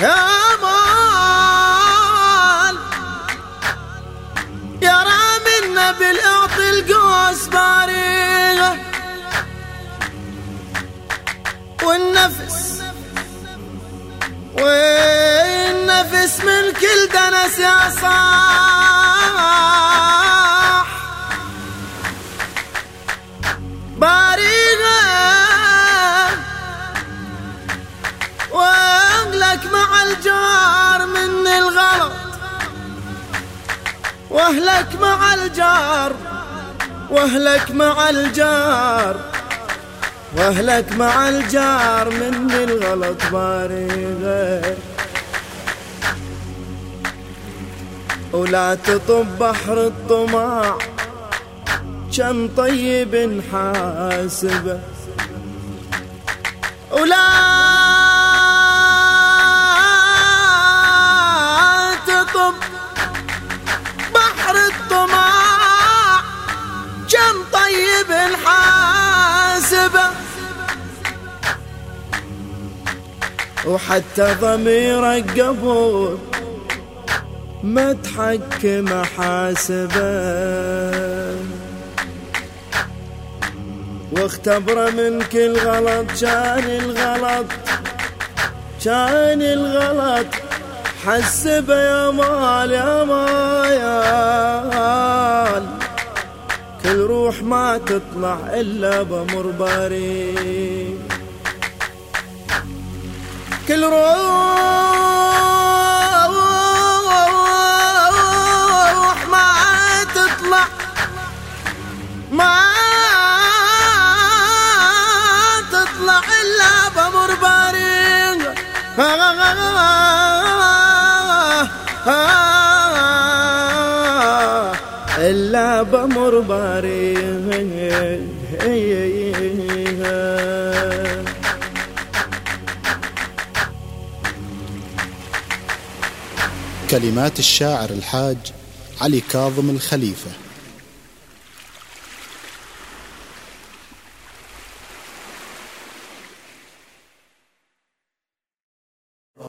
يا مال. يا رامي النبي اعطي القوس باريغه والنفس والنفس من كل دنس يا صاح. وأهلك مع الجار وأهلك مع الجار وأهلك مع الجار من الغلط باريغه ولا تطب بحر الطماع كم طيب حاسبه ولا تطب وحتى ضميرك قبول ما تحكم حاسبه. واختبره من كل غلط كان الغلط كان الغلط. حسبه يا مال يا مال كل روح ما تطلع إلا بمر باري. كل روح ما تطلع ما تطلع إلا بمر بارين إلا بمر بارين. كلمات الشاعر الحاج علي كاظم الخليفة.